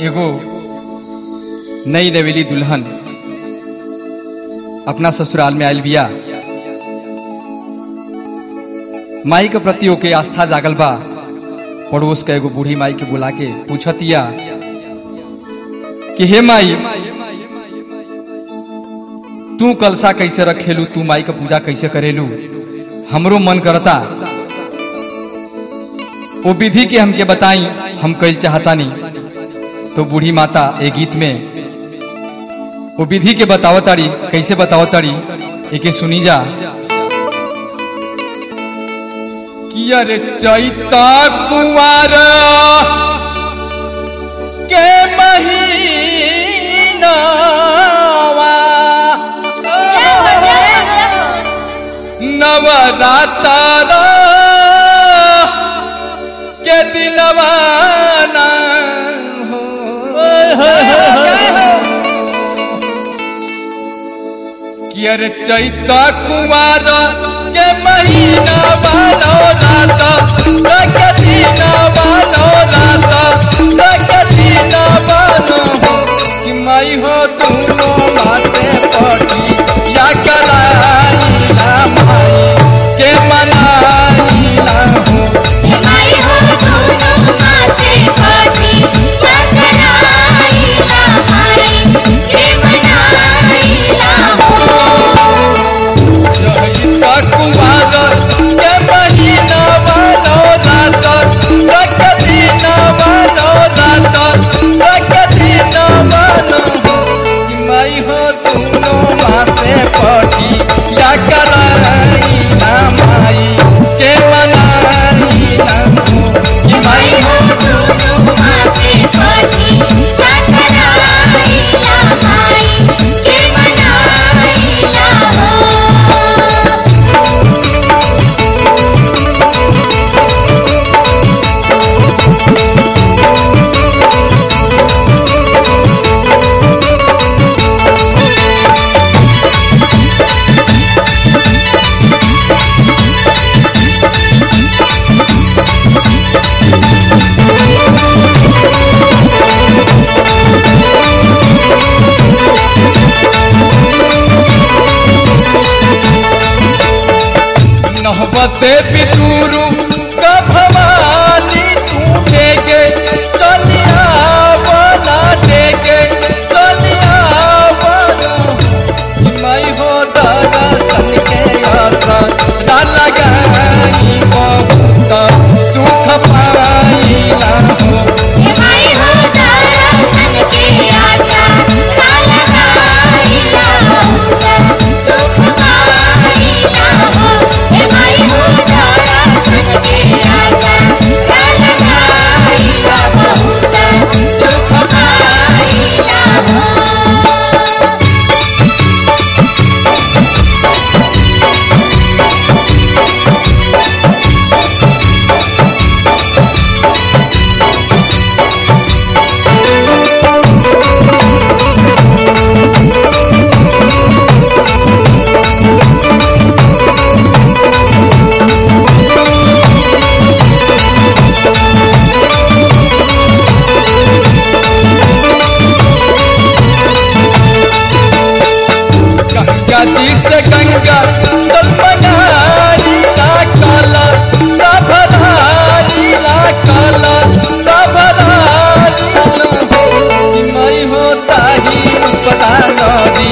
एगो नई नवेली दुल्हन अपना ससुराल में आयल बिया। माई के प्रति ओके आस्था जागल बा। पड़ोस के एगो बूढ़ी माई के बुला के पूछतिया कि हे माई, तू कलसा कैसे रखेलू? तू माई का पूजा कैसे करेलू? हमरो मन करता। वो विधि के हमके बताई, हम कल चाहता नहीं तो बूढ़ी माता एक गीत में वो विधि के बताओ ताड़ी कैसे बताओ ताड़ी एके सुनी जा। कि अरे चैता कुंवार। के महीनावा नवरात्र। के दिलवाना हो चैता कुमार के महीना बानो रात। María.